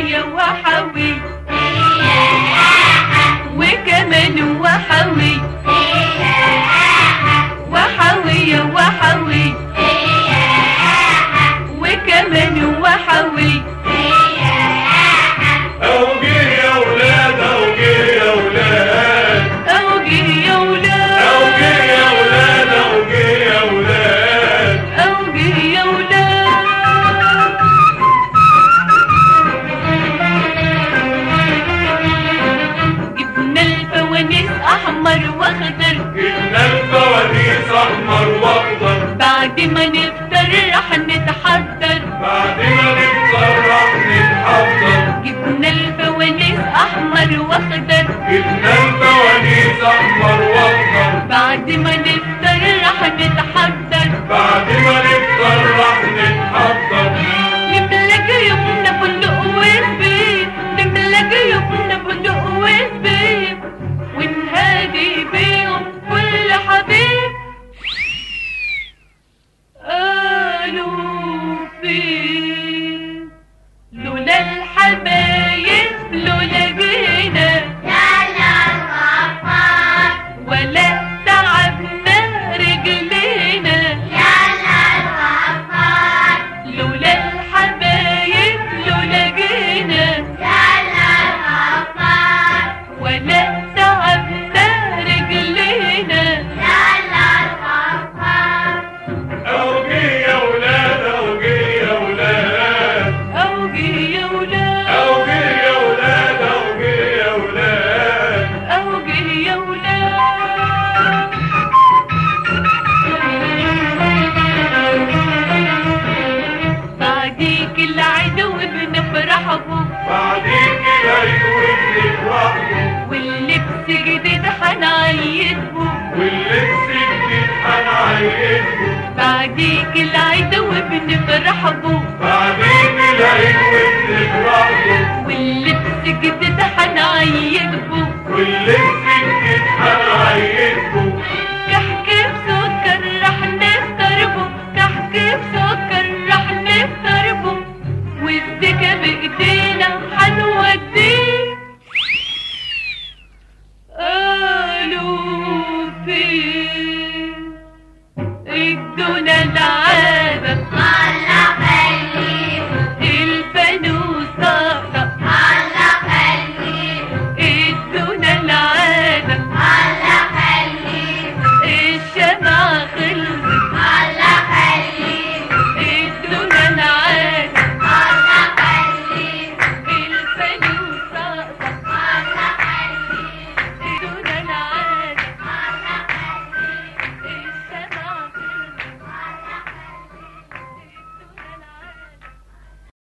عليا وحاول بعد ما نفرح نتحضر بعد ما نفرح نتحضر جبنا الفوانيس أحمر وأخضر. جبنا بعديك واللبس جديد حنعيده واللبس جديد بعديك العيد وبنفرح بو بعديك العيد وبنفرح بو واللبس جديد هنعيده بالدنيا